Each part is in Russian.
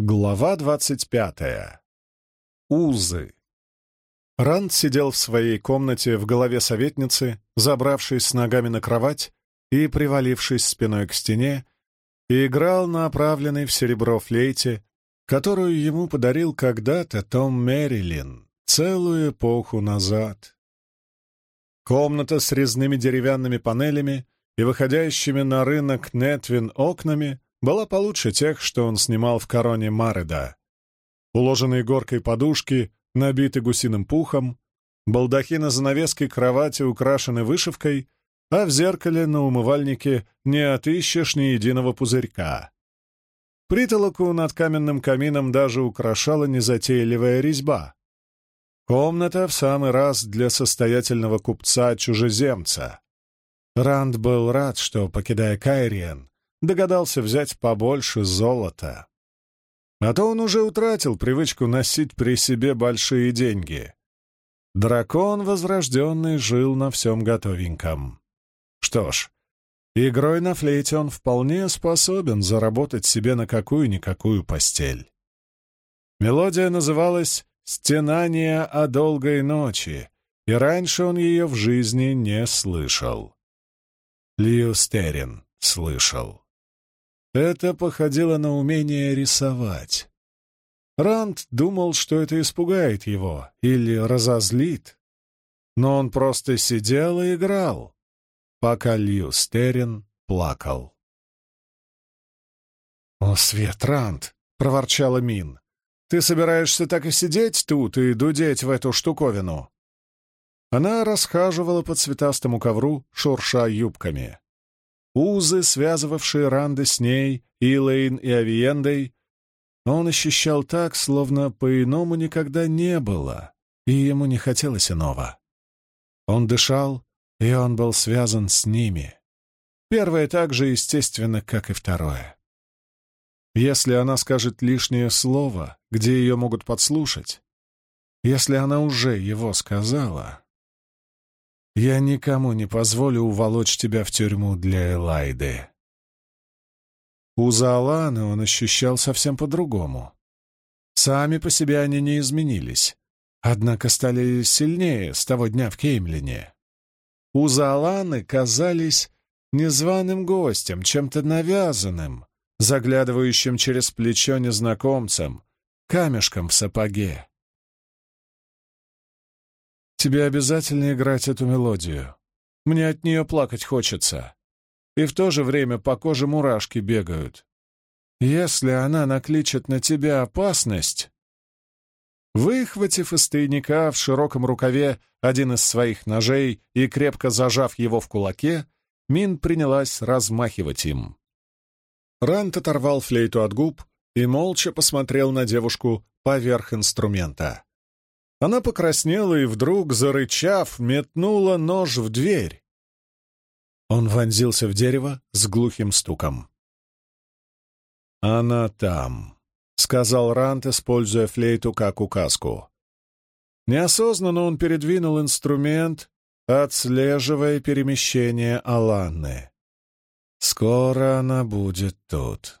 Глава двадцать пятая. Узы. Ранд сидел в своей комнате в голове советницы, забравшись с ногами на кровать и привалившись спиной к стене, и играл на оправленной в серебро флейте, которую ему подарил когда-то Том Мэрилин целую эпоху назад. Комната с резными деревянными панелями и выходящими на рынок Нетвин окнами была получше тех, что он снимал в короне Мареда. Уложенные горкой подушки, набиты гусиным пухом, балдахины занавески кровати украшены вышивкой, а в зеркале на умывальнике не отыщешь ни единого пузырька. Притолоку над каменным камином даже украшала незатейливая резьба. Комната в самый раз для состоятельного купца-чужеземца. Ранд был рад, что, покидая Кайриен, догадался взять побольше золота. А то он уже утратил привычку носить при себе большие деньги. Дракон возрожденный жил на всем готовеньком. Что ж, игрой на флейте он вполне способен заработать себе на какую-никакую постель. Мелодия называлась «Стенание о долгой ночи», и раньше он ее в жизни не слышал. Лиустерин слышал. Это походило на умение рисовать. Ранд думал, что это испугает его или разозлит, но он просто сидел и играл, пока Лью Стерин плакал. «О, Свет, Ранд!» — проворчала Мин. «Ты собираешься так и сидеть тут и дудеть в эту штуковину?» Она расхаживала по цветастому ковру, шурша юбками. Узы, связывавшие Ранды с ней, Илэйн и Авиендой, он ощущал так, словно по-иному никогда не было, и ему не хотелось иного. Он дышал, и он был связан с ними. Первое так же естественно, как и второе. Если она скажет лишнее слово, где ее могут подслушать, если она уже его сказала, я никому не позволю уволочь тебя в тюрьму для Элайды. У Зааланы он ощущал совсем по-другому. Сами по себе они не изменились, однако стали сильнее с того дня в Кеймлине. У Зааланы казались незваным гостем, чем-то навязанным, заглядывающим через плечо незнакомцем, камешком в сапоге. Тебе обязательно играть эту мелодию. Мне от нее плакать хочется. И в то же время по коже мурашки бегают. Если она накличет на тебя опасность...» Выхватив из тайника в широком рукаве один из своих ножей и крепко зажав его в кулаке, Мин принялась размахивать им. Рант оторвал флейту от губ и молча посмотрел на девушку поверх инструмента. Она покраснела и вдруг, зарычав, метнула нож в дверь. Он вонзился в дерево с глухим стуком. «Она там», — сказал Рант, используя флейту как указку. Неосознанно он передвинул инструмент, отслеживая перемещение Аланны. «Скоро она будет тут».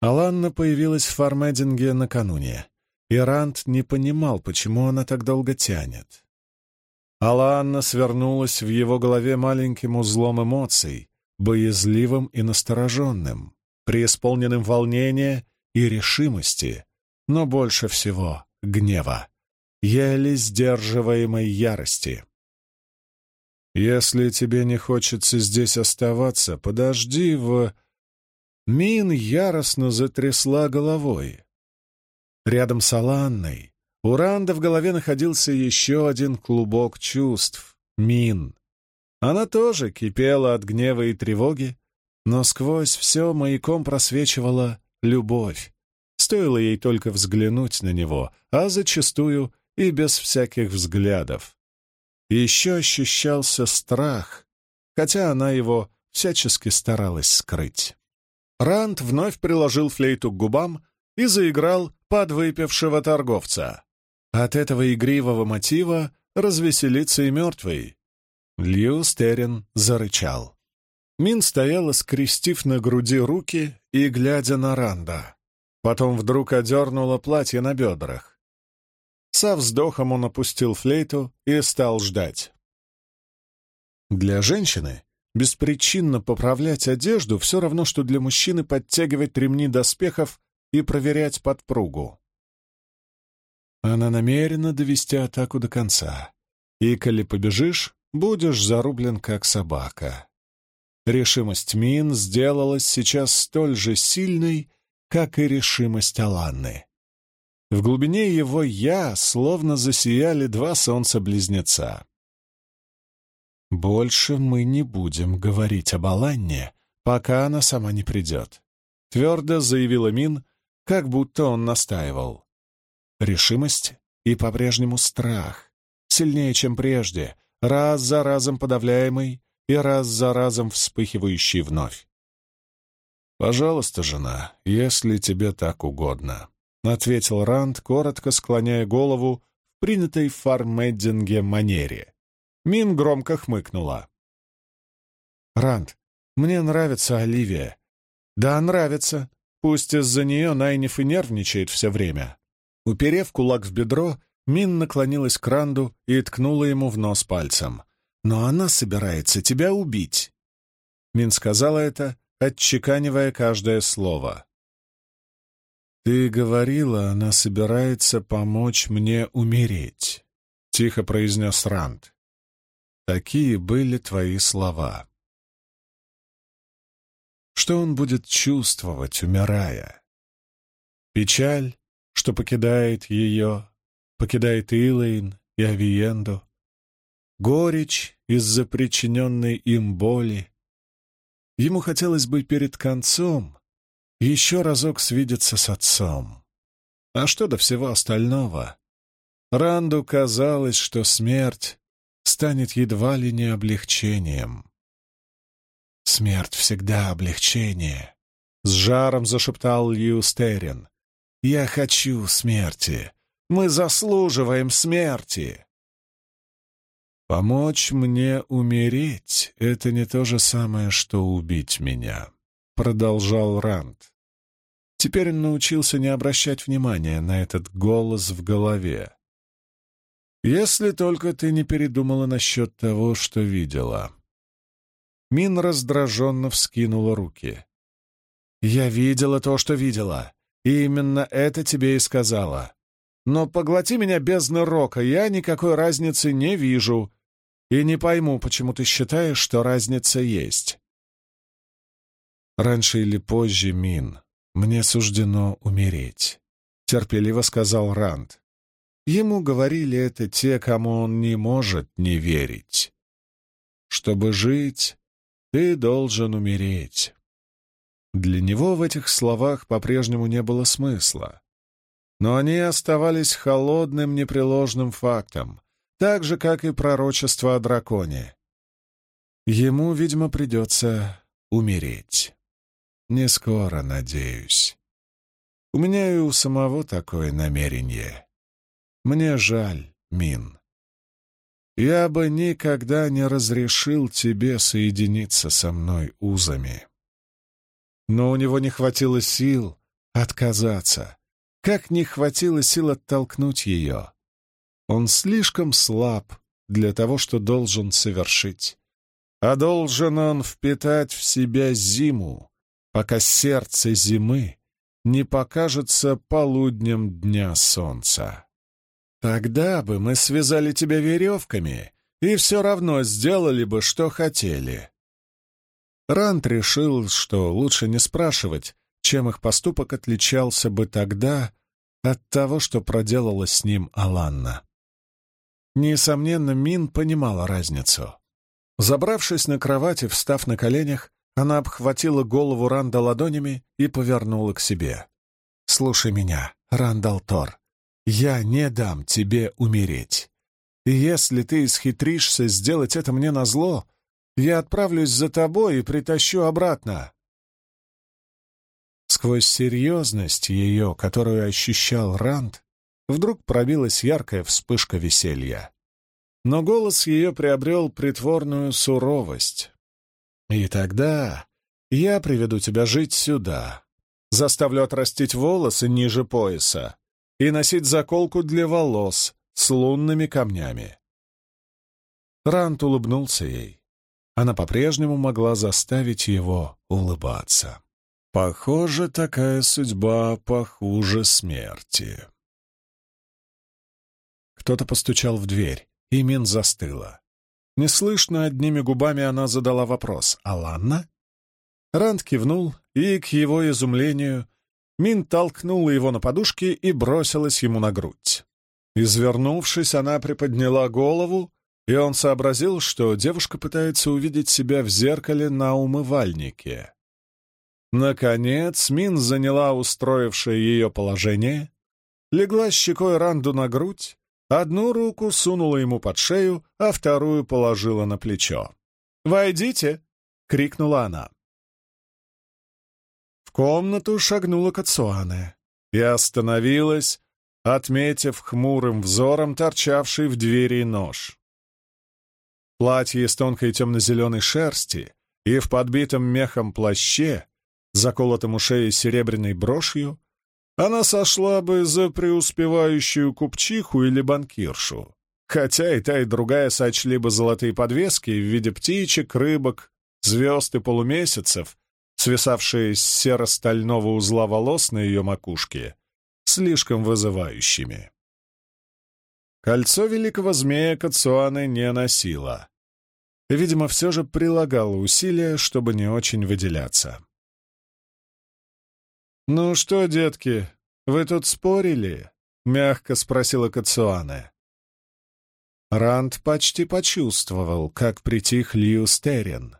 Аланна появилась в Фармединге накануне и Ранд не понимал, почему она так долго тянет. Аланна свернулась в его голове маленьким узлом эмоций, боязливым и настороженным, преисполненным волнения и решимости, но больше всего гнева, еле сдерживаемой ярости. «Если тебе не хочется здесь оставаться, подожди в...» Мин яростно затрясла головой. Рядом с Аланной у Ранда в голове находился еще один клубок чувств — Мин. Она тоже кипела от гнева и тревоги, но сквозь все маяком просвечивала любовь. Стоило ей только взглянуть на него, а зачастую и без всяких взглядов. Еще ощущался страх, хотя она его всячески старалась скрыть. Ранд вновь приложил флейту к губам и заиграл подвыпившего торговца. От этого игривого мотива развеселится и мертвый. Лью Стерин зарычал. Мин стояла, скрестив на груди руки и глядя на Ранда. Потом вдруг одернуло платье на бедрах. Со вздохом он опустил флейту и стал ждать. Для женщины беспричинно поправлять одежду все равно, что для мужчины подтягивать ремни доспехов и проверять подпругу. Она намерена довести атаку до конца. И, коли побежишь, будешь зарублен, как собака. Решимость Мин сделалась сейчас столь же сильной, как и решимость Аланны. В глубине его «я» словно засияли два солнца-близнеца. «Больше мы не будем говорить об Аланне, пока она сама не придет», — твердо заявила Мин, как будто он настаивал. Решимость и по-прежнему страх, сильнее, чем прежде, раз за разом подавляемый и раз за разом вспыхивающий вновь. «Пожалуйста, жена, если тебе так угодно», — ответил Ранд, коротко склоняя голову в принятой в Фармеддинге манере. Мин громко хмыкнула. «Ранд, мне нравится Оливия». «Да, нравится. Пусть из-за нее Найниф и нервничает все время. Уперев кулак в бедро, Мин наклонилась к Ранду и ткнула ему в нос пальцем. «Но она собирается тебя убить!» Мин сказала это, отчеканивая каждое слово. «Ты говорила, она собирается помочь мне умереть», — тихо произнес Ранд. «Такие были твои слова». Что он будет чувствовать, умирая? Печаль, что покидает ее, покидает Илэйн и Авиенду, горечь из-за причиненной им боли. Ему хотелось бы перед концом еще разок свидеться с отцом. А что до всего остального? Ранду казалось, что смерть станет едва ли не облегчением. «Смерть всегда облегчение», — с жаром зашептал Льюстерин. Я хочу смерти. Мы заслуживаем смерти. Помочь мне умереть — это не то же самое, что убить меня, — продолжал Ранд. Теперь он научился не обращать внимания на этот голос в голове. «Если только ты не передумала насчет того, что видела». Мин раздраженно вскинула руки. «Я видела то, что видела. И именно это тебе и сказала. Но поглоти меня без рока, я никакой разницы не вижу. И не пойму, почему ты считаешь, что разница есть. Раньше или позже, Мин, мне суждено умереть, — терпеливо сказал Ранд. Ему говорили это те, кому он не может не верить. Чтобы жить, ты должен умереть. Для него в этих словах по-прежнему не было смысла. Но они оставались холодным, непреложным фактом, так же, как и пророчество о драконе. Ему, видимо, придется умереть. Не скоро, надеюсь. У меня и у самого такое намерение. Мне жаль, Мин. Я бы никогда не разрешил тебе соединиться со мной узами но у него не хватило сил отказаться, как не хватило сил оттолкнуть ее. Он слишком слаб для того, что должен совершить. А должен он впитать в себя зиму, пока сердце зимы не покажется полуднем дня солнца. Тогда бы мы связали тебя веревками и все равно сделали бы, что хотели. Рант решил, что лучше не спрашивать, чем их поступок отличался бы тогда от того, что проделала с ним Аланна. Несомненно, Мин понимала разницу. Забравшись на кровати, встав на коленях, она обхватила голову Ранда ладонями и повернула к себе. «Слушай меня, Рандал Тор, я не дам тебе умереть. И если ты исхитришься сделать это мне назло, я отправлюсь за тобой и притащу обратно». Сквозь серьезность ее, которую ощущал Ранд, вдруг пробилась яркая вспышка веселья. Но голос ее приобрел притворную суровость. «И тогда я приведу тебя жить сюда, Заставлю отрастить волосы ниже пояса и носить заколку для волос с лунными камнями. Рант улыбнулся ей. Она по-прежнему могла заставить его улыбаться. Похоже, такая судьба похуже смерти. Кто-то постучал в дверь, и Мин застыла. Неслышно одними губами она задала вопрос «Аланна?». Ранд кивнул, и, к его изумлению, Мин толкнула его на подушке и бросилась ему на грудь. Извернувшись, она приподняла голову, и он сообразил, что девушка пытается увидеть себя в зеркале на умывальнике. Наконец, Мин заняла устроившее ее положение, легла щекой Ранду на грудь, одну руку сунула ему под шею, а вторую положила на плечо. «Войдите!» — крикнула она. Комнату шагнула Кацуане и остановилась, отметив хмурым взором торчавший в двери нож. Платье из тонкой темно-зеленой шерсти и в подбитом мехом плаще, заколотом у шеи серебряной брошью, она сошла бы за преуспевающую купчиху или банкиршу. Хотя и та, и другая сочли бы золотые подвески в виде птичек, рыбок, звезд и полумесяцев, свисавшие с серо-стального узла волос на ее макушке, слишком вызывающими. Кольцо великого змея Кацуаны не носила. Видимо, все же прилагала усилия, чтобы не очень выделяться. «Ну что, детки, вы тут спорили?» — мягко спросила Кацуане. Ранд почти почувствовал, как притих Льюстерин.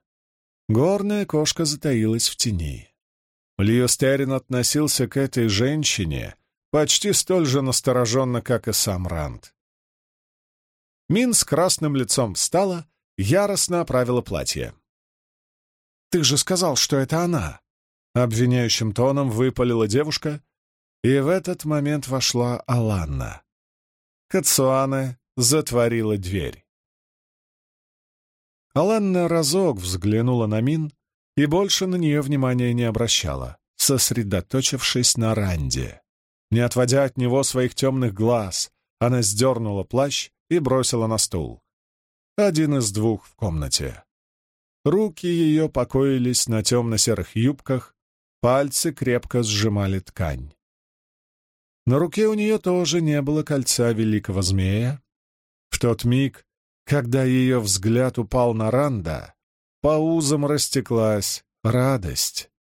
Горная кошка затаилась в тени. Льюстерин относился к этой женщине почти столь же настороженно, как и сам Ранд. Мин с красным лицом встала, яростно оправила платье. «Ты же сказал, что это она!» Обвиняющим тоном выпалила девушка, и в этот момент вошла Аланна. Кацуане затворила дверь. Аланна разок взглянула на Мин и больше на нее внимания не обращала, сосредоточившись на Ранде. Не отводя от него своих темных глаз, она сдернула плащ и бросила на стул. Один из двух в комнате. Руки ее покоились на темно-серых юбках, пальцы крепко сжимали ткань. На руке у нее тоже не было кольца великого змея. В тот миг, когда ее взгляд упал на Ранда, по узам растеклась радость.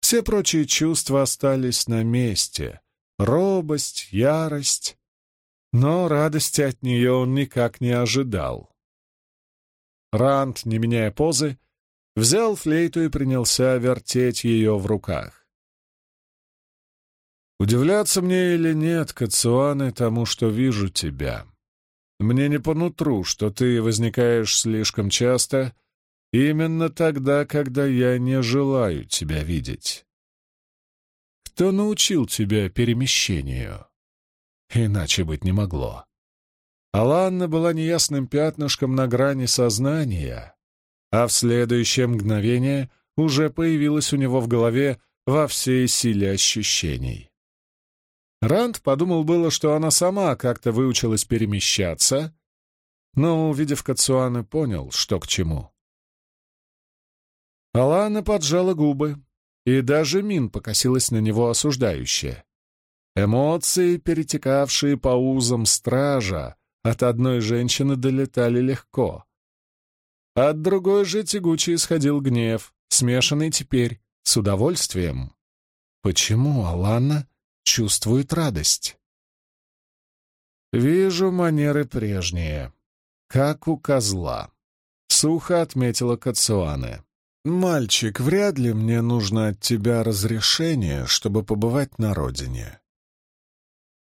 Все прочие чувства остались на месте — робость, ярость, но радости от нее он никак не ожидал. Ранд, не меняя позы, взял флейту и принялся вертеть ее в руках. «Удивляться мне или нет, Кацуаны, тому, что вижу тебя. Мне не по нутру, что ты возникаешь слишком часто, именно тогда, когда я не желаю тебя видеть. Кто научил тебя перемещению?» Иначе быть не могло. Аланна была неясным пятнышком на грани сознания, а в следующее мгновение уже появилась у него в голове во всей силе ощущений. Ранд подумал было, что она сама как-то выучилась перемещаться, но, увидев Кацуаны, понял, что к чему. Алана поджала губы, и даже Мин покосилась на него осуждающе. Эмоции, перетекавшие по узам стража, от одной женщины долетали легко. От другой же тягучий исходил гнев, смешанный теперь с удовольствием. Почему Алана чувствует радость? «Вижу манеры прежние, как у козла», — сухо отметила Кацуане. «Мальчик, вряд ли мне нужно от тебя разрешение, чтобы побывать на родине.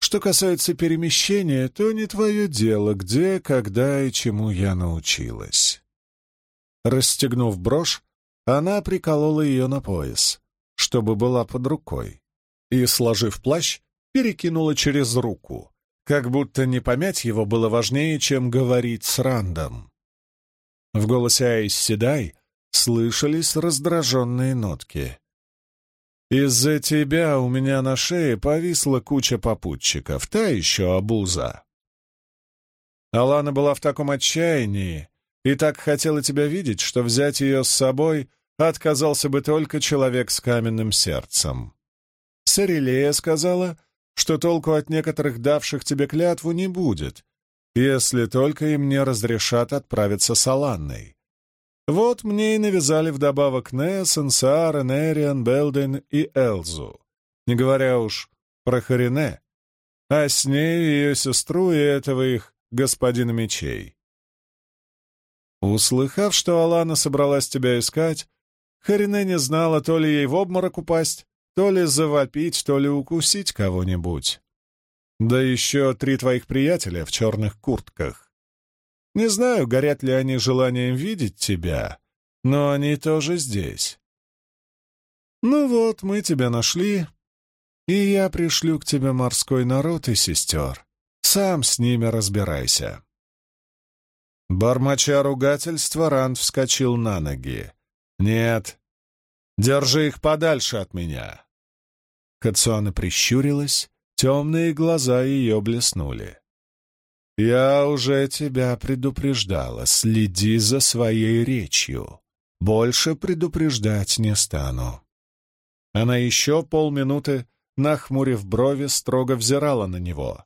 Что касается перемещения, то не твое дело, где, когда и чему я научилась. Расстегнув брошь, она приколола ее на пояс, чтобы была под рукой, и, сложив плащ, перекинула через руку, как будто не помять его было важнее, чем говорить с Рандом. В голосе Айс Седай слышались раздраженные нотки. Из-за тебя у меня на шее повисла куча попутчиков, та еще обуза. Алана была в таком отчаянии и так хотела тебя видеть, что взять ее с собой отказался бы только человек с каменным сердцем. Сарелея сказала, что толку от некоторых давших тебе клятву не будет, если только им не разрешат отправиться с Аланной. Вот мне и навязали вдобавок Нессен, Саара, Нериан, Белден и Элзу, не говоря уж про Харине, а с ней ее сестру и этого их господина мечей. Услыхав, что Алана собралась тебя искать, Харине не знала, то ли ей в обморок упасть, то ли завопить, то ли укусить кого-нибудь. Да еще три твоих приятеля в черных куртках. Не знаю, горят ли они желанием видеть тебя, но они тоже здесь. Ну вот, мы тебя нашли, и я пришлю к тебе морской народ и сестер. Сам с ними разбирайся. Бормоча ругательства, Ранд вскочил на ноги. «Нет, держи их подальше от меня!» Кацуана прищурилась, темные глаза ее блеснули. «Я уже тебя предупреждала. Следи за своей речью. Больше предупреждать не стану». Она еще полминуты, нахмурив брови, строго взирала на него.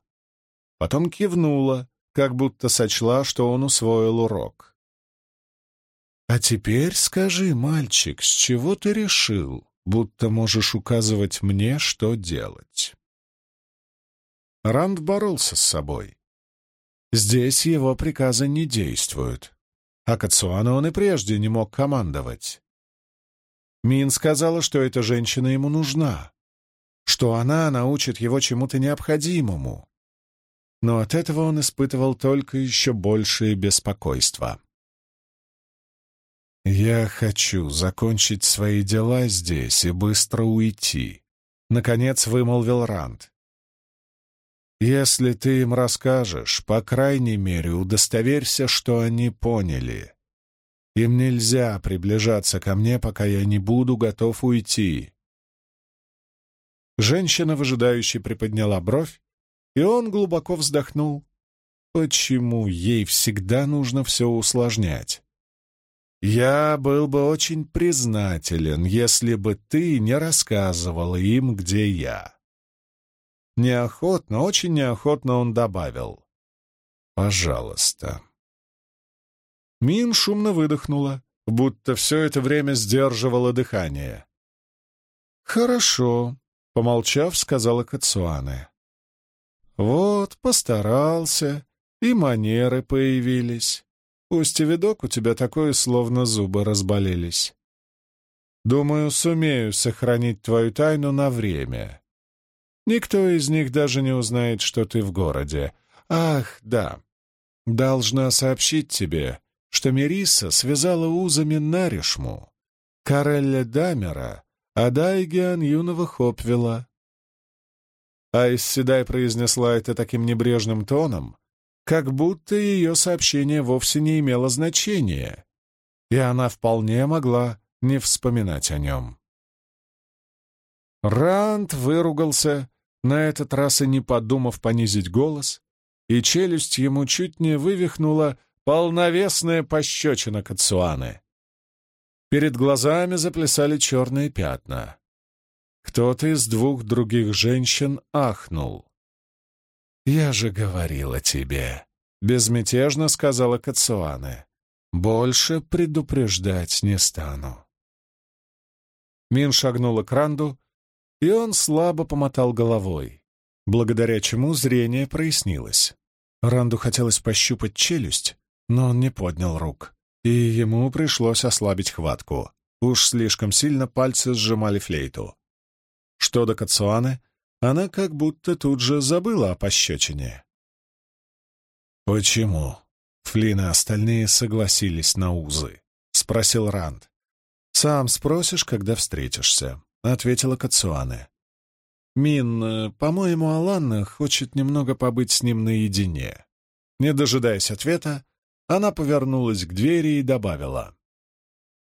Потом кивнула, как будто сочла, что он усвоил урок. «А теперь скажи, мальчик, с чего ты решил, будто можешь указывать мне, что делать?» Ранд боролся с собой. Здесь его приказы не действуют. А Кацуана он и прежде не мог командовать. Мин сказала, что эта женщина ему нужна, что она научит его чему-то необходимому. Но от этого он испытывал только еще большее беспокойство. «Я хочу закончить свои дела здесь и быстро уйти», — наконец вымолвил Ранд. Если ты им расскажешь, по крайней мере, удостоверься, что они поняли. Им нельзя приближаться ко мне, пока я не буду готов уйти. Женщина выжидающе приподняла бровь, и он глубоко вздохнул. Почему ей всегда нужно все усложнять? Я был бы очень признателен, если бы ты не рассказывала им, где я. Неохотно, очень неохотно он добавил. «Пожалуйста». Мин шумно выдохнула, будто все это время сдерживала дыхание. «Хорошо», — помолчав, сказала Кацуане. «Вот, постарался, и манеры появились. Пусть и видок у тебя такой, словно зубы разболелись. Думаю, сумею сохранить твою тайну на время. Никто из них даже не узнает, что ты в городе. Ах, да. Должна сообщить тебе, что Мериса связала узами Наришму, Карелля Дамера, а Дайгиан юного Хопвела. Айс Седай произнесла это таким небрежным тоном, как будто ее сообщение вовсе не имело значения, и она вполне могла не вспоминать о нем. Ранд выругался, на этот раз и не подумав понизить голос, и челюсть ему чуть не вывихнула полновесная пощечина Кацуаны. Перед глазами заплясали черные пятна. Кто-то из двух других женщин ахнул. «Я же говорила тебе», — безмятежно сказала Кацуане. «Больше предупреждать не стану». Мин шагнула к Ранду, и он слабо помотал головой, благодаря чему зрение прояснилось. Ранду хотелось пощупать челюсть, но он не поднял рук, и ему пришлось ослабить хватку. Уж слишком сильно пальцы сжимали флейту. Что до Кацуаны, она как будто тут же забыла о пощечине. «Почему?» Флин и остальные согласились на узы, — спросил Ранд. «Сам спросишь, когда встретишься. — ответила Кацуане. «Мин, по-моему, Аланна хочет немного побыть с ним наедине». Не дожидаясь ответа, она повернулась к двери и добавила.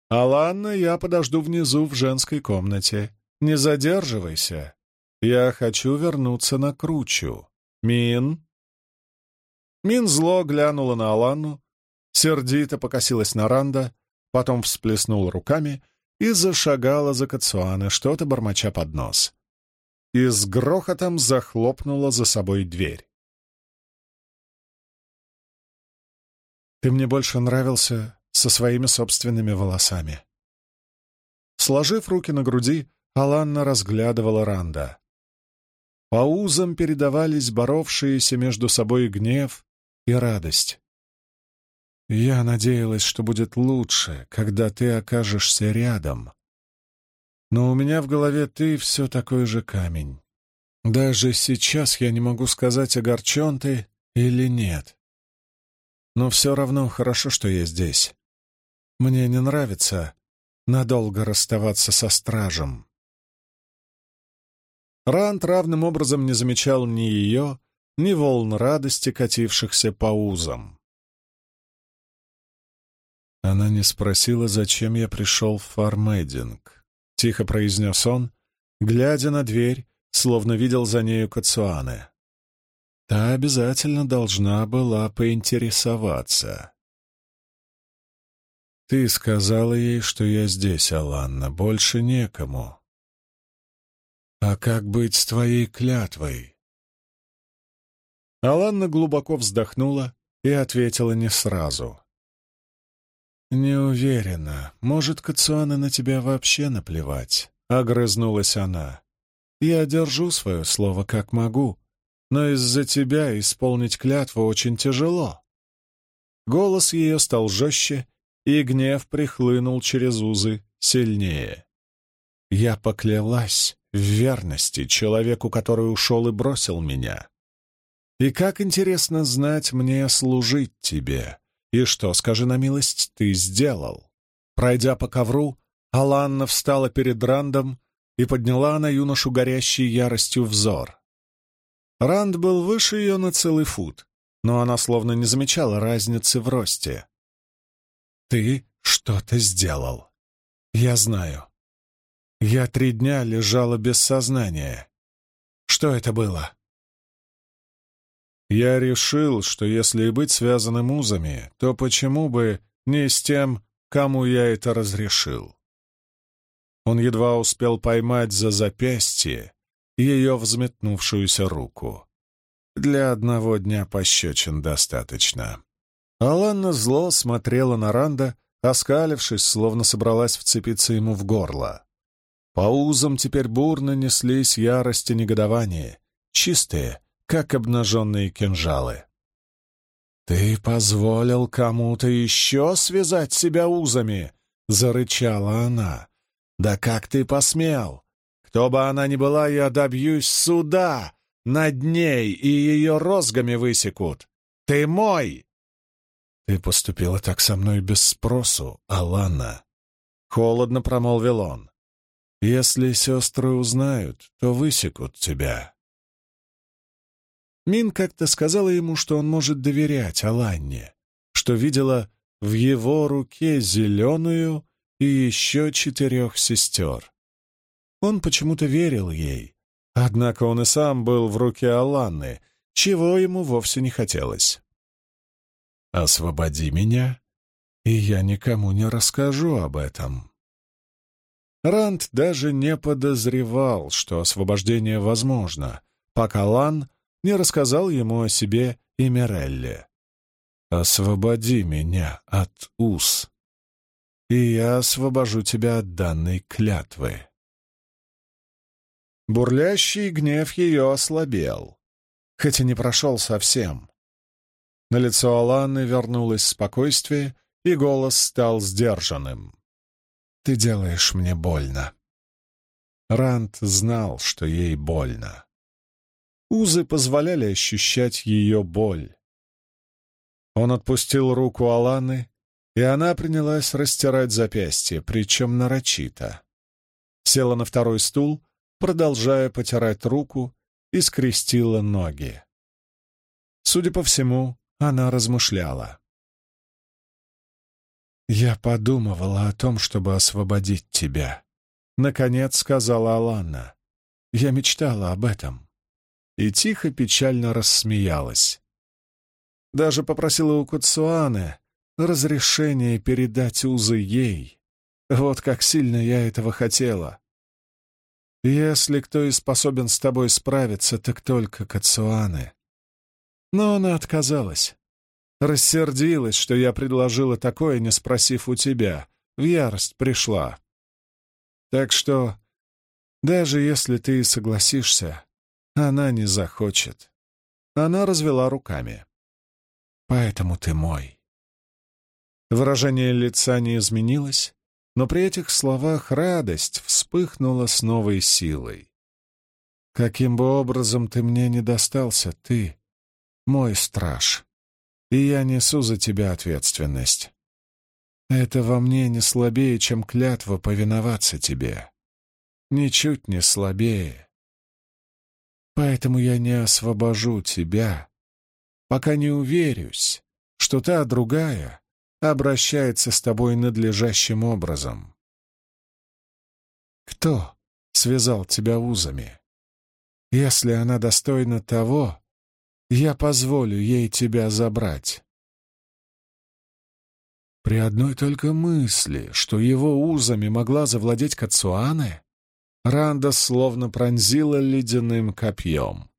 «Аланна, я подожду внизу в женской комнате. не задерживайся. Я хочу вернуться на кручу. Мин?» Мин зло глянула на Аланну, сердито покосилась на Ранда, потом всплеснула руками и зашагала за Кацуана, что-то бормоча под нос. И с грохотом захлопнула за собой дверь. «Ты мне больше нравился со своими собственными волосами». Сложив руки на груди, Аланна разглядывала Ранда. По узам передавались боровшиеся между собой гнев и радость. Я надеялась, что будет лучше, когда ты окажешься рядом. Но у меня в голове ты все такой же камень. Даже сейчас я не могу сказать, огорчен ты или нет. Но все равно хорошо, что я здесь. Мне не нравится надолго расставаться со стражем. Рант равным образом не замечал ни ее, ни волн радости, катившихся по узам. Она не спросила, зачем я пришел в Фармейдинг. Тихо произнес он, глядя на дверь, словно видел за нею Кацуаны. Та обязательно должна была поинтересоваться. «Ты сказала ей, что я здесь, Аланна, больше некому. А как быть с твоей клятвой?» Аланна глубоко вздохнула и ответила не сразу. «Не уверена. Может, Кацуана на тебя вообще наплевать?» — огрызнулась она. «Я держу свое слово как могу, но из-за тебя исполнить клятву очень тяжело». Голос ее стал жестче, и гнев прихлынул через узы сильнее. «Я поклялась в верности человеку, который ушел и бросил меня. И как интересно знать мне служить тебе!» «И что, скажи на милость, ты сделал?» Пройдя по ковру, Аланна встала перед Рандом и подняла на юношу горящий яростью взор. Ранд был выше ее на целый фут, но она словно не замечала разницы в росте. «Ты что-то сделал. Я знаю. Я три дня лежала без сознания. Что это было?» Я решил, что если и быть связанным узами, то почему бы не с тем, кому я это разрешил? Он едва успел поймать за запястье ее взметнувшуюся руку. Для одного дня пощечин достаточно. Аланна зло смотрела на Ранда, оскалившись, словно собралась вцепиться ему в горло. По узам теперь бурно неслись ярость и негодование, чистые, как обнаженные кинжалы. «Ты позволил кому-то еще связать себя узами?» — зарычала она. «Да как ты посмел? Кто бы она ни была, я добьюсь суда над ней, и ее розгами высекут. Ты мой!» «Ты поступила так со мной без спросу, Алана», — холодно промолвил он. «Если сестры узнают, то высекут тебя. Мин как-то сказала ему, что он может доверять Аланне, что видела в его руке зеленую и еще четырех сестер. Он почему-то верил ей, однако он и сам был в руке Аланны, чего ему вовсе не хотелось. «Освободи меня, и я никому не расскажу об этом». Ранд даже не подозревал, что освобождение возможно, пока Лан не рассказал ему о себе и Мирелле. «Освободи меня от уз, и я освобожу тебя от данной клятвы». Бурлящий гнев ее ослабел, хотя не прошел совсем. На лицо Аланы вернулось спокойствие, и голос стал сдержанным. «Ты делаешь мне больно». Рант знал, что ей больно. Узы позволяли ощущать ее боль. Он отпустил руку Аланы, и она принялась растирать запястье, причем нарочито. Села на второй стул, продолжая потирать руку, и скрестила ноги. Судя по всему, она размышляла. «Я подумывала о том, чтобы освободить тебя», — наконец сказала Аланна. «Я мечтала об этом». И тихо, печально рассмеялась. Даже попросила у Куцуаны разрешение передать узы ей. Вот как сильно я этого хотела. Если кто и способен с тобой справиться, так только Кацуаны. Но она отказалась. Рассердилась, что я предложила такое, не спросив у тебя. В ярость пришла. Так что, даже если ты согласишься, она не захочет. Она развела руками. Поэтому ты мой. Выражение лица не изменилось, но при этих словах радость вспыхнула с новой силой. «Каким бы образом ты мне не достался, ты — мой страж, и я несу за тебя ответственность. Это во мне не слабее, чем клятва повиноваться тебе. Ничуть не слабее. Поэтому я не освобожу тебя, пока не уверюсь, что та другая обращается с тобой надлежащим образом. Кто связал тебя узами? Если она достойна того, я позволю ей тебя забрать. При одной только мысли, что его узами могла завладеть Кацуане, Ранда словно пронзила ледяным копьем.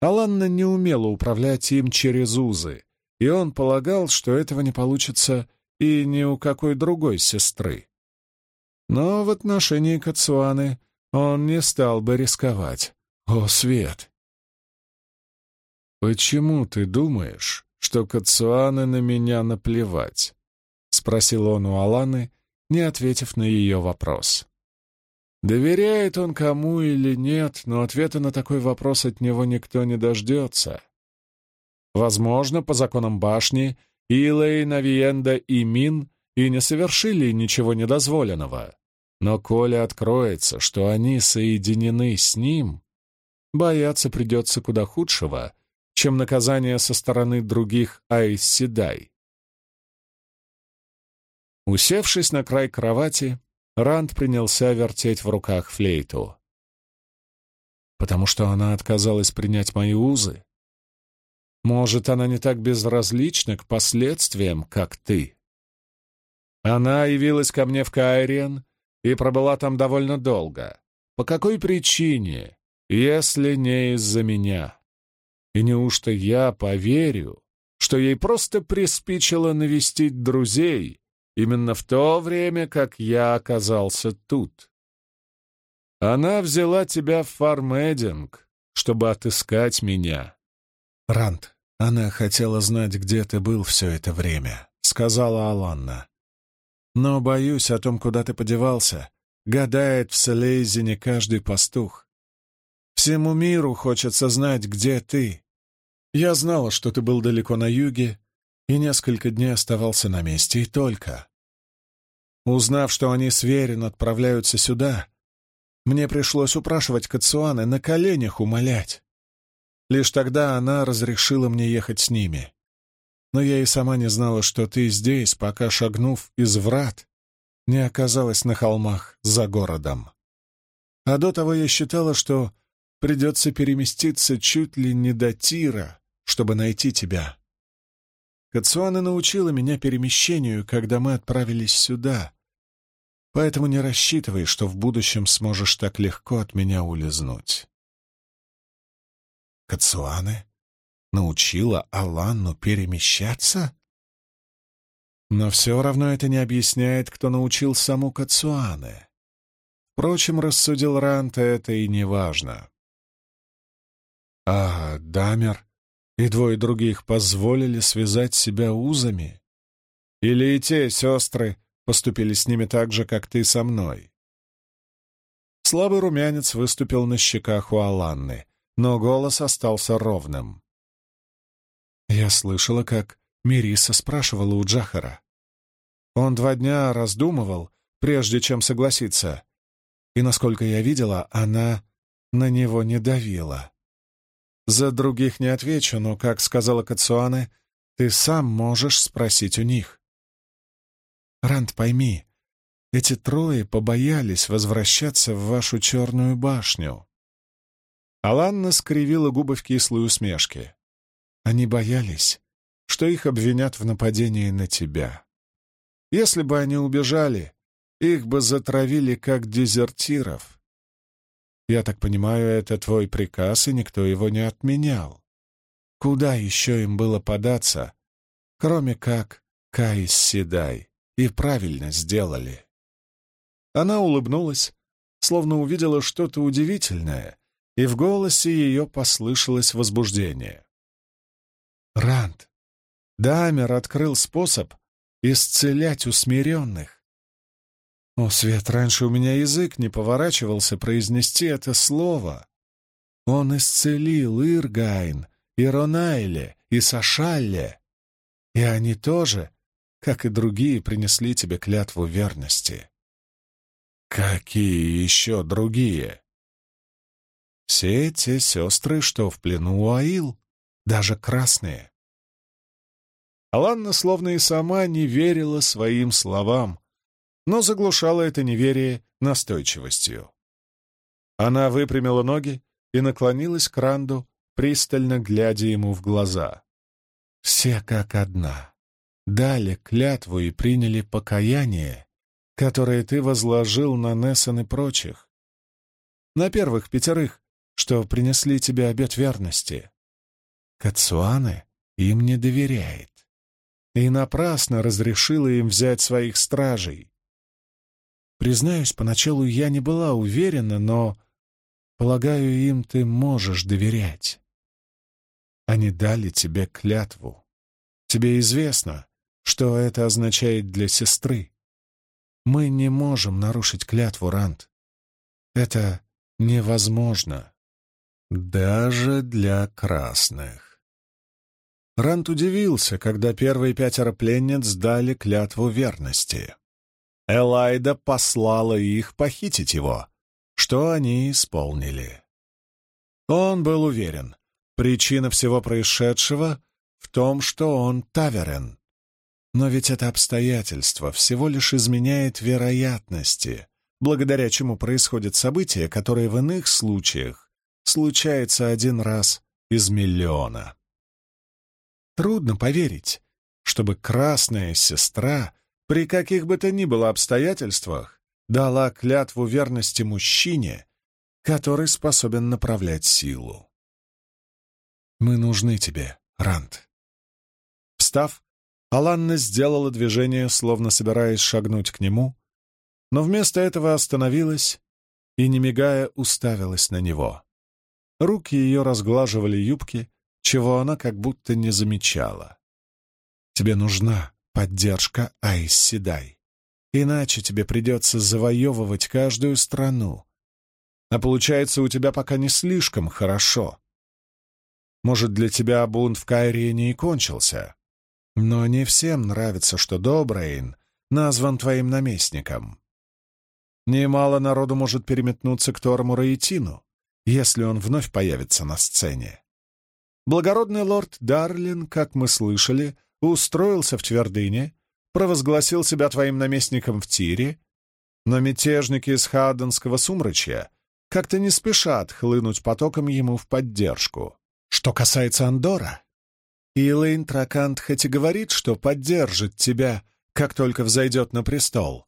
Аланна не умела управлять им через узы, и он полагал, что этого не получится и ни у какой другой сестры. Но в отношении Кацуаны он не стал бы рисковать. О, Свет! «Почему ты думаешь, что Кацуаны на меня наплевать?» — спросил он у Аланы, не ответив на ее вопрос. Доверяет он кому или нет, но ответа на такой вопрос от него никто не дождется. Возможно, по законам башни, Илэй, Навиенда и Мин и не совершили ничего недозволенного. Но коли откроется, что они соединены с ним, бояться придется куда худшего, чем наказание со стороны других Айсседай. Усевшись на край кровати, Ранд принялся вертеть в руках флейту. «Потому что она отказалась принять мои узы? Может, она не так безразлична к последствиям, как ты. Она явилась ко мне в Кайриен и пробыла там довольно долго. По какой причине, если не из-за меня? И неужто я поверю, что ей просто приспичило навестить друзей именно в то время, как я оказался тут? Она взяла тебя в Фармединг, чтобы отыскать меня. Рант, «Она хотела знать, где ты был все это время», — сказала Аланна. «Но, боюсь, о том, куда ты подевался, гадает в Салейзине каждый пастух. Всему миру хочется знать, где ты. Я знала, что ты был далеко на юге, и несколько дней оставался на месте, и только. Узнав, что они с Верин отправляются сюда, мне пришлось упрашивать Кацуаны на коленях умолять. Лишь тогда она разрешила мне ехать с ними. Но я и сама не знала, что ты здесь, пока, шагнув из врат, не оказалась на холмах за городом. А до того я считала, что придется переместиться чуть ли не до Тира, чтобы найти тебя. Кацуана научила меня перемещению, когда мы отправились сюда, поэтому не рассчитывай, что в будущем сможешь так легко от меня улизнуть. Кацуане научила Аланну перемещаться? Но все равно это не объясняет, кто научил саму Кацуане. Впрочем, рассудил Ранта, это и не важно. А Дамер и двое других позволили связать себя узами? Или и те сестры поступили с ними так же, как ты со мной? Слабый румянец выступил на щеках у Аланны, но голос остался ровным. Я слышала, как Мириса спрашивала у Джахара. Он два дня раздумывал, прежде чем согласиться, и, насколько я видела, она на него не давила. За других не отвечу, но, как сказала Кацуане, ты сам можешь спросить у них. Ранд, пойми, эти трое побоялись возвращаться в вашу черную башню. Аланна скривила губы в кислой усмешке. Они боялись, что их обвинят в нападении на тебя. Если бы они убежали, их бы затравили как дезертиров. Я так понимаю, это твой приказ, и никто его не отменял. Куда еще им было податься, кроме как Каис Седай? И правильно сделали. Она улыбнулась, словно увидела что-то удивительное, и в голосе ее послышалось возбуждение. «Ранд, Дамер открыл способ исцелять усмиренных. О, Свет, раньше у меня язык не поворачивался произнести это слово. Он исцелил Иргайн, и Ронайле, и Сашалле, и они тоже, как и другие, принесли тебе клятву верности. Какие еще другие? Все те сестры, что в плену у Аил, даже красные. Аланна словно и сама не верила своим словам, но заглушала это неверие настойчивостью. Она выпрямила ноги и наклонилась к Ранду, пристально глядя ему в глаза. Все как одна. Дали клятву и приняли покаяние, которое ты возложил на Нессон и прочих. На первых пятерых, что принесли тебе обет верности. Кацуаны им не доверяет. И напрасно разрешила им взять своих стражей. Признаюсь, поначалу я не была уверена, но, полагаю, им ты можешь доверять. Они дали тебе клятву. Тебе известно, что это означает для сестры. Мы не можем нарушить клятву, Рант. Это невозможно. Даже для красных. Рант удивился, когда первые пятеро пленниц дали клятву верности. Элайда послала их похитить его, что они исполнили. Он был уверен, причина всего происшедшего в том, что он таверен. Но ведь это обстоятельство всего лишь изменяет вероятности, благодаря чему происходят события, которые в иных случаях случаются один раз из миллиона. Трудно поверить, чтобы красная сестра при каких бы то ни было обстоятельствах дала клятву верности мужчине, который способен направлять силу. «Мы нужны тебе, Рант». Встав, Аланна сделала движение, словно собираясь шагнуть к нему, но вместо этого остановилась и, не мигая, уставилась на него. Руки ее разглаживали юбки, чего она как будто не замечала. «Тебе нужна поддержка Айсседай. Иначе тебе придется завоевывать каждую страну. А получается у тебя пока не слишком хорошо. Может, для тебя бунт в Кайрии не и кончился. Но не всем нравится, что Добрейн назван твоим наместником. Немало народу может переметнуться к Торму Раитину, если он вновь появится на сцене. Благородный лорд Дарлин, как мы слышали, устроился в твердыне, провозгласил себя твоим наместником в Тире, но мятежники из Хаденского сумрачья как-то не спешат хлынуть потоком ему в поддержку. Что касается Андора, Илэйн Тракант хоть и говорит, что поддержит тебя, как только взойдет на престол,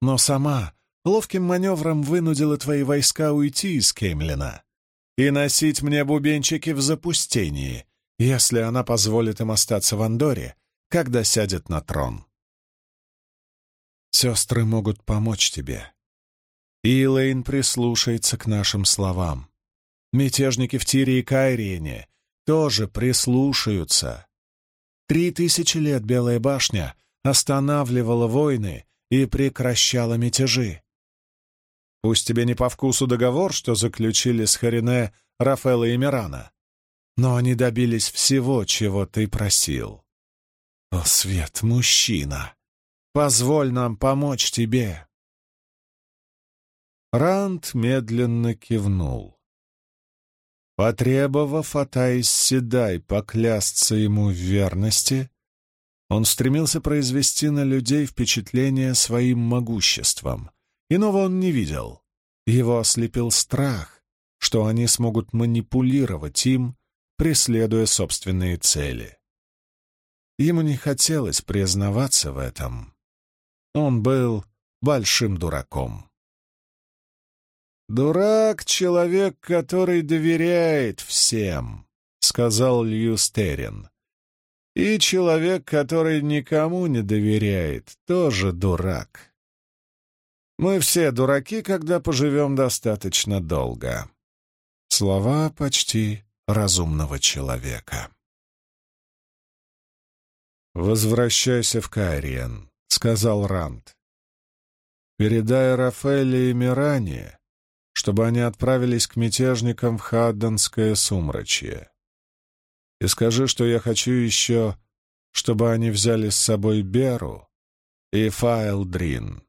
но сама ловким маневром вынудила твои войска уйти из Кемлина и носить мне бубенчики в запустении, если она позволит им остаться в Андоре, когда сядет на трон. Сестры могут помочь тебе. Илэйн прислушается к нашим словам. Мятежники в Тире и Кайриене тоже прислушаются. Три тысячи лет Белая башня останавливала войны и прекращала мятежи. Пусть тебе не по вкусу договор, что заключили с Харине, Рафаэла и Мирана, но они добились всего, чего ты просил. О, Свет, мужчина, позволь нам помочь тебе. Ранд медленно кивнул. Потребовав от Айс Седай поклясться ему в верности, Он стремился произвести на людей впечатление своим могуществом. Иного он не видел. Его ослепил страх, что они смогут манипулировать им, преследуя собственные цели. Ему не хотелось признаваться в этом. Он был большим дураком. «Дурак — человек, который доверяет всем», — сказал Льюстерин. «И человек, который никому не доверяет, тоже дурак. Мы все дураки, когда поживем достаточно долго». Слова почти разумного человека. «Возвращайся в Кайриен», — сказал Ранд. «Передай Рафаэле и Миране, чтобы они отправились к мятежникам в Хадденское сумрачье. И скажи, что я хочу еще, чтобы они взяли с собой Беру и Файл Дрин».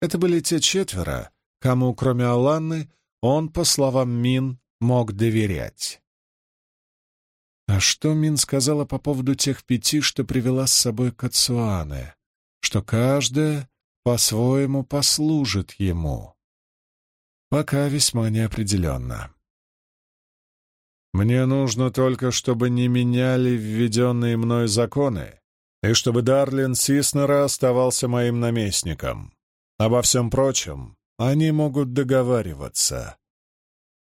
Это были те четверо, кому, кроме Аланны, он, по словам Мин, мог доверять. А что Мин сказала по поводу тех пяти, что привела с собой Кацуане? Что каждая по-своему послужит ему? Пока весьма неопределенно. Мне нужно только, чтобы не меняли введенные мной законы, и чтобы Дарлин Сиснера оставался моим наместником. Обо всем прочем они могут договариваться.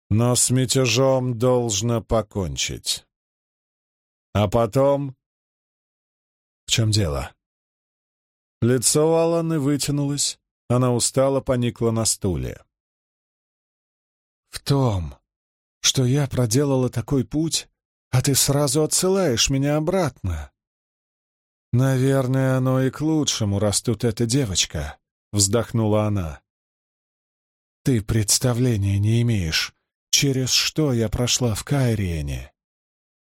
Но с мятежом должно покончить. А потом... В чем дело? Лицо Аланы вытянулось, она устало поникла на стуле. В том, что я проделала такой путь, а ты сразу отсылаешь меня обратно. Наверное, оно и к лучшему, раз тут эта девочка, — вздохнула она. Ты представления не имеешь, через что я прошла в Кайриене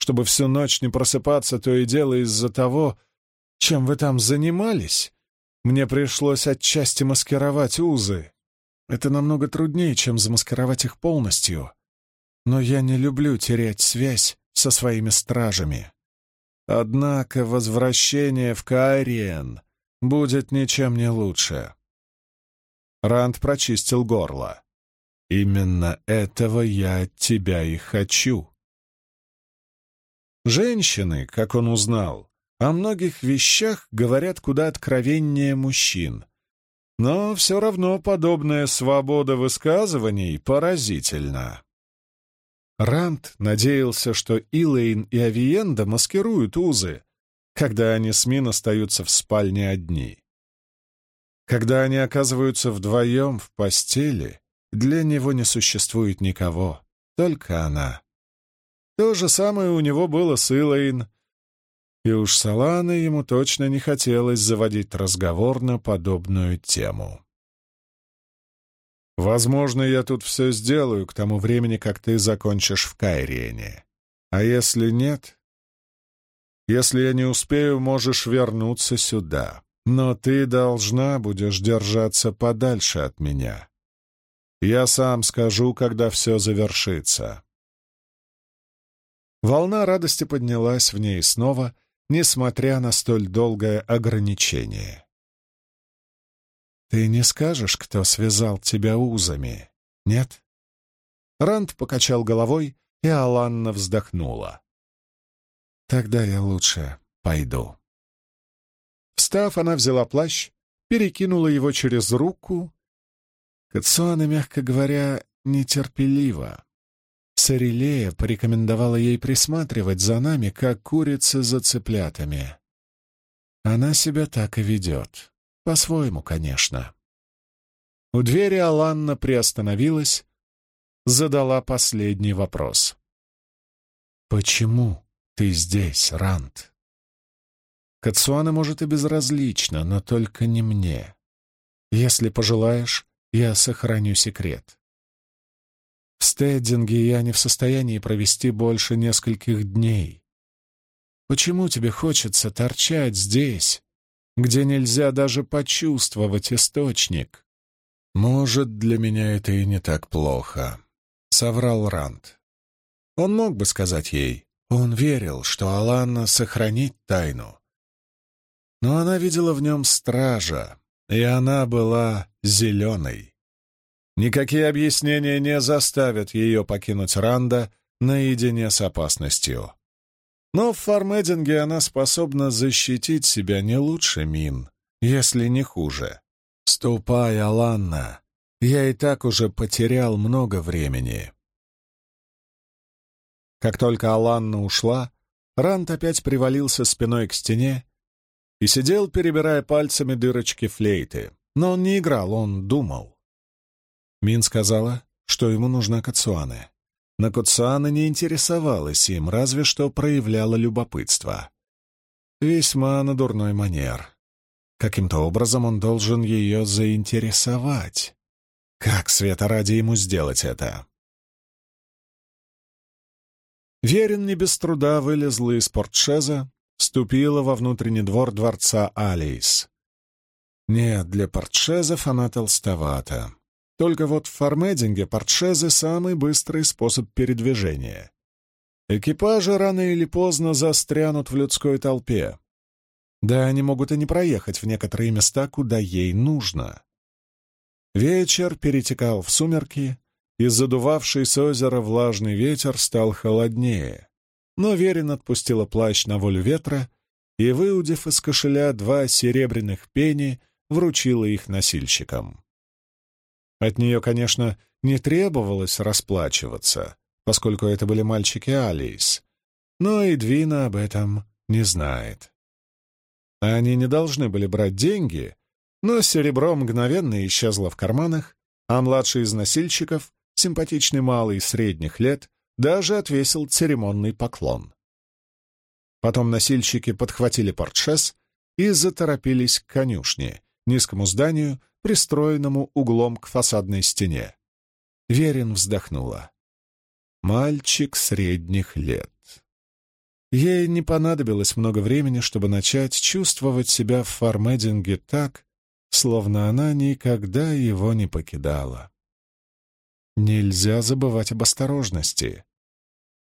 чтобы всю ночь не просыпаться то и дело из-за того, чем вы там занимались, мне пришлось отчасти маскировать узы. Это намного труднее, чем замаскировать их полностью. Но я не люблю терять связь со своими стражами. Однако возвращение в Кайриен будет ничем не лучше. Ранд прочистил горло. «Именно этого я от тебя и хочу». Женщины, как он узнал, о многих вещах говорят куда откровеннее мужчин. Но все равно подобная свобода высказываний поразительна. Ранд надеялся, что Илэйн и Авиенда маскируют узы, когда они с Мин остаются в спальне одни. Когда они оказываются вдвоем в постели, для него не существует никого, только она. То же самое у него было с Илэйн. И уж с ему точно не хотелось заводить разговор на подобную тему. «Возможно, я тут все сделаю к тому времени, как ты закончишь в Кайриене. А если нет? Если я не успею, можешь вернуться сюда. Но ты должна будешь держаться подальше от меня. Я сам скажу, когда все завершится. Волна радости поднялась в ней снова, несмотря на столь долгое ограничение. «Ты не скажешь, кто связал тебя узами, нет?» Ранд покачал головой, и Аланна вздохнула. «Тогда я лучше пойду». Встав, она взяла плащ, перекинула его через руку. Кацуана, мягко говоря, нетерпеливо. Сарелея порекомендовала ей присматривать за нами, как курица за цыплятами. Она себя так и ведет. По-своему, конечно. У двери Аланна приостановилась, задала последний вопрос. «Почему ты здесь, Рант?» Кацуана может и безразлично, но только не мне. Если пожелаешь, я сохраню секрет. В стеддинге я не в состоянии провести больше нескольких дней. Почему тебе хочется торчать здесь, где нельзя даже почувствовать источник? Может, для меня это и не так плохо, — соврал Ранд. Он мог бы сказать ей, Он верил, что Аланна сохранит тайну. Но она видела в нем стража, и она была зеленой. Никакие объяснения не заставят ее покинуть Ранда наедине с опасностью. Но в Фармединге она способна защитить себя не лучше Мин, если не хуже. «Ступай, Аланна, я и так уже потерял много времени». Как только Аланна ушла, Рант опять привалился спиной к стене и сидел, перебирая пальцами дырочки флейты. Но он не играл, он думал. Мин сказала, что ему нужна Кацуане. Но Кацуана не интересовалась им, разве что проявляла любопытство. Весьма на дурной манер. Каким-то образом он должен ее заинтересовать. Как, Света, ради ему сделать это? Верин не без труда вылезла из портшеза, ступила во внутренний двор дворца Алейс. Нет, для портшезов она толстовата. Только вот в Фармединге портшезы — самый быстрый способ передвижения. Экипажи рано или поздно застрянут в людской толпе. Да, они могут и не проехать в некоторые места, куда ей нужно. Вечер перетекал в сумерки, и задувавший с озера влажный ветер стал холоднее. Но Верин отпустила плащ на волю ветра и, выудив из кошеля два серебряных пени, вручила их носильщикам. От нее, конечно, не требовалось расплачиваться, поскольку это были мальчики Алис, но и Двина об этом не знает. Они не должны были брать деньги, но серебро мгновенно исчезло в карманах, а младший из носильщиков, симпатичный малый средних лет, даже отвесил церемонный поклон. Потом носильщики подхватили портшес и заторопились к конюшне, низкому зданию, пристроенному углом к фасадной стене. Верин вздохнула. Мальчик средних лет. Ей не понадобилось много времени, чтобы начать чувствовать себя в Фармединге так, словно она никогда его не покидала. Нельзя забывать об осторожности.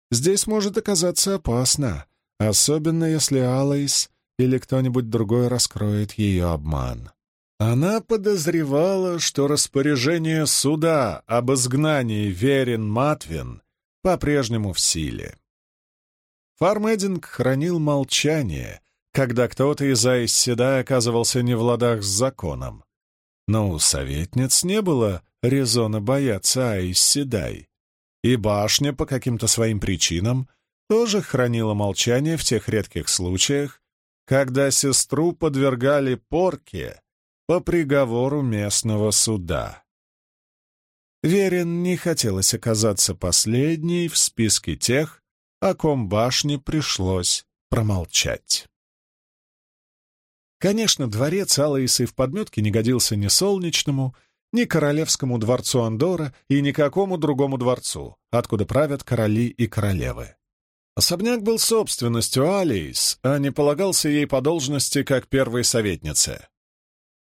Здесь может оказаться опасно, особенно если Алайс или кто-нибудь другой раскроет ее обман. Она подозревала, что распоряжение суда об изгнании Верин Матвин по-прежнему в силе. Фармединг хранил молчание, когда кто-то из Айсседа оказывался не в ладах с законом. Но у советниц не было резона бояться Айсседай, и башня по каким-то своим причинам тоже хранила молчание в тех редких случаях, когда сестру подвергали порке по приговору местного суда. Верин не хотелось оказаться последней в списке тех, о ком башне пришлось промолчать. Конечно, дворец Алаисы в подметке не годился ни солнечному, ни королевскому дворцу Андора и никакому другому дворцу, откуда правят короли и королевы. Особняк был собственностью Алиис, а не полагался ей по должности как первой советнице.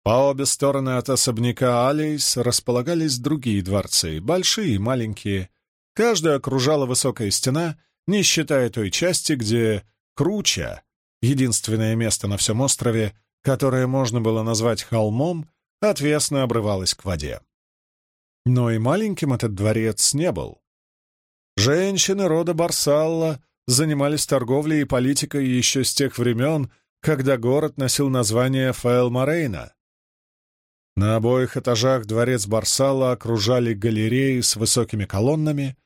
По обе стороны от особняка Алейс располагались другие дворцы, большие и маленькие. Каждая окружала высокая стена, не считая той части, где Круча, единственное место на всем острове, которое можно было назвать холмом, отвесно обрывалось к воде. Но и маленьким этот дворец не был. Женщины рода Барсалла занимались торговлей и политикой еще с тех времен, когда город носил название Фаэл-Морейна. На обоих этажах дворец Барсала окружали галереи с высокими колоннами,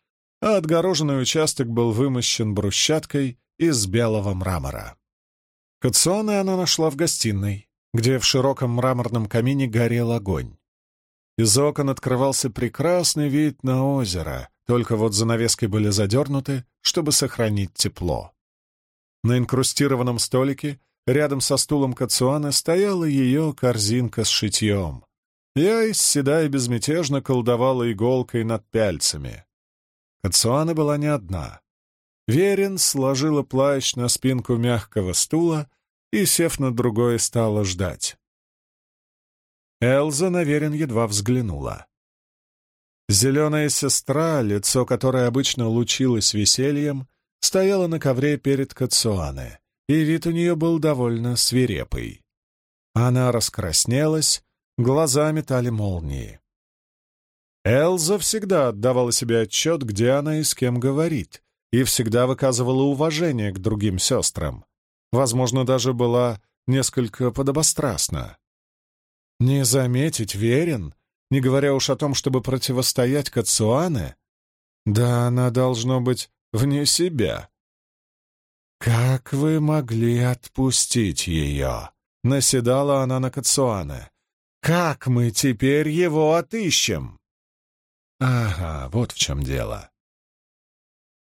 а отгороженный участок был вымощен брусчаткой из белого мрамора. Кационы она нашла в гостиной, где в широком мраморном камине горел огонь. Из окон открывался прекрасный вид на озеро, только вот занавески были задернуты, чтобы сохранить тепло. На инкрустированном столике Рядом со стулом Кацуаны стояла ее корзинка с шитьем. Я из седая безмятежно колдовала иголкой над пяльцами. Кацуана была не одна. Верин сложила плащ на спинку мягкого стула и, сев на другое, стала ждать. Элза на Верин едва взглянула. Зеленая сестра, лицо которой обычно лучилось весельем, стояла на ковре перед Кацуане, и вид у нее был довольно свирепый. Она раскраснелась, глаза метали молнии. Элза всегда отдавала себе отчет, где она и с кем говорит, и всегда выказывала уважение к другим сестрам. Возможно, даже была несколько подобострастна. Не заметить верен, не говоря уж о том, чтобы противостоять Кацуане, да она должно быть вне себя. «Как вы могли отпустить ее?» — наседала она на Кацуане. «Как мы теперь его отыщем?» «Ага, вот в чем дело».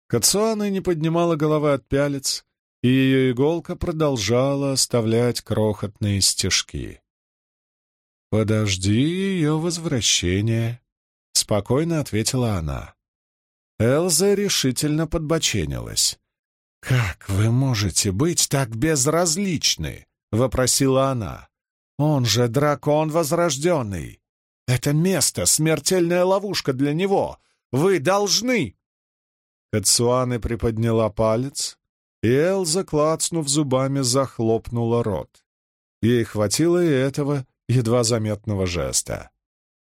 Кацуана не поднимала головы от пялец, и ее иголка продолжала оставлять крохотные стежки. «Подожди ее возвращения», — спокойно ответила она. Элза решительно подбоченилась. «Как вы можете быть так безразличны?» — вопросила она. «Он же дракон возрожденный. Это место — смертельная ловушка для него. Вы должны...» Кацуаны приподняла палец, и Элза, клацнув зубами, захлопнула рот. Ей хватило и этого едва заметного жеста.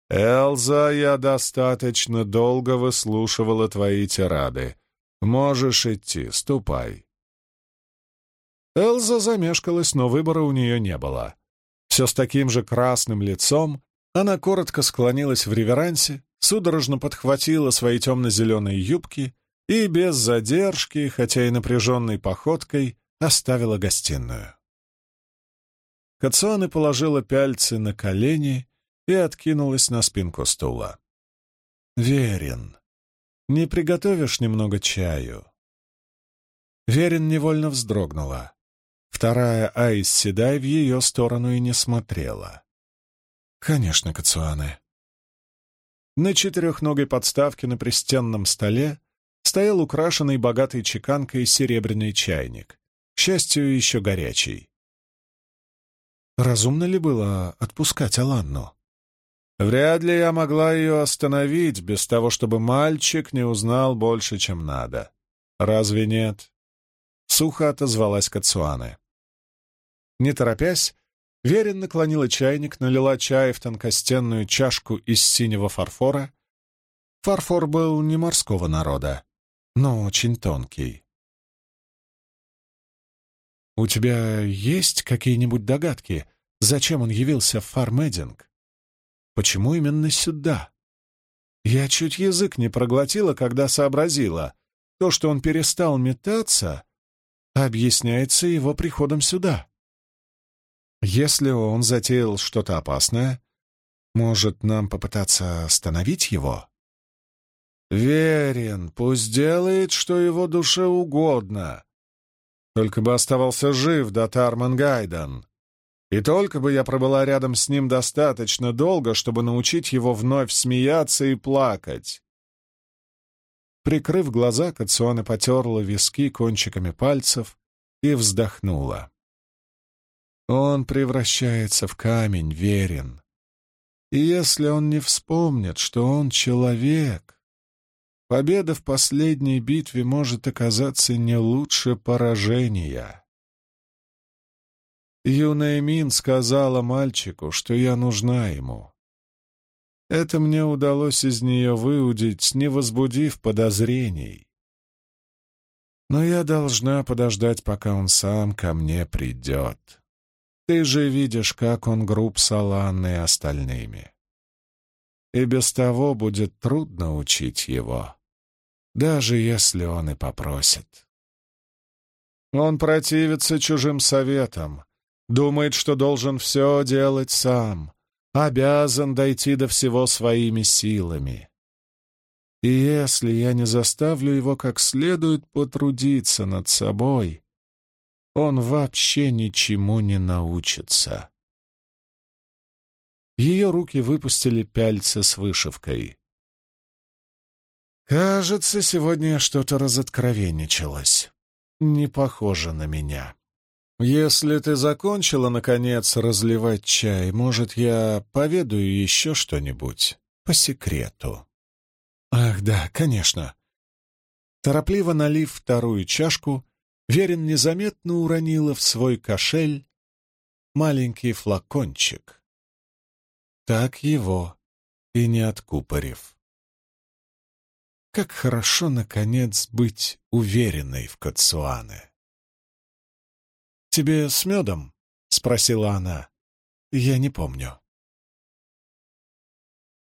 «Элза, я достаточно долго выслушивала твои тирады. Можешь идти, ступай». Элза замешкалась, но выбора у нее не было. Все с таким же красным лицом, она коротко склонилась в реверансе, судорожно подхватила свои темно-зеленые юбки и без задержки, хотя и напряженной походкой, оставила гостиную. Кацуаны положила пяльцы на колени и откинулась на спинку стула. «Верин, не приготовишь немного чаю?» Верин невольно вздрогнула. Вторая Айс Седай в ее сторону и не смотрела. «Конечно, Кацуане». На четырехногой подставке на пристенном столе стоял украшенный богатой чеканкой серебряный чайник, к счастью, еще горячий. Разумно ли было отпускать Аланну? Вряд ли я могла ее остановить без того, чтобы мальчик не узнал больше, чем надо. Разве нет? Сухо отозвалась Кацуане. Не торопясь, Верин наклонила чайник, налила чай в тонкостенную чашку из синего фарфора. Фарфор был не морского народа, но очень тонкий. «У тебя есть какие-нибудь догадки, зачем он явился в Фармединг? Почему именно сюда?» Я чуть язык не проглотила, когда сообразила. То, что он перестал метаться, объясняется его приходом сюда. Если он затеял что-то опасное, может, нам попытаться остановить его? Верен, пусть делает, что его душе угодно. Только бы оставался жив Датар Мангайдан. И только бы я пробыла рядом с ним достаточно долго, чтобы научить его вновь смеяться и плакать. Прикрыв глаза, Кациона потерла виски кончиками пальцев и вздохнула. Он превращается в камень, верен. И если он не вспомнит, что он человек, победа в последней битве может оказаться не лучше поражения. Юная Мин сказала мальчику, что я нужна ему. Это мне удалось из нее выудить, не возбудив подозрений. Но я должна подождать, пока он сам ко мне придет. Ты же видишь, как он груб с Аланной и остальными. И без того будет трудно учить его, даже если он и попросит. Он противится чужим советам, думает, что должен все делать сам, обязан дойти до всего своими силами. И если я не заставлю его как следует потрудиться над собой, он вообще ничему не научится. Ее руки выпустили пяльца с вышивкой. «Кажется, сегодня что-то разоткровенничалось. Не похоже на меня. Если ты закончила, наконец, разливать чай, может, я поведаю еще что-нибудь по секрету?» «Ах, да, конечно. Торопливо налив вторую чашку, Верин незаметно уронила в свой кошель маленький флакончик. Так его и не откупорив. Как хорошо, наконец, быть уверенной в Кацуане. «Тебе с медом?» — спросила она. «Я не помню».